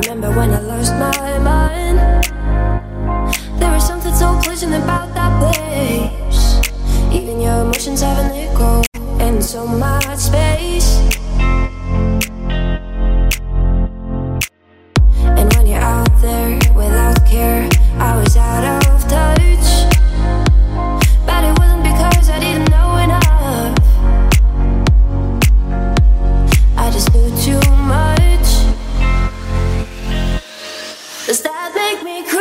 remember when I lost my mind. There was something so pleasant about that place. Even your emotions have an echo in so much space. Does that make me crazy?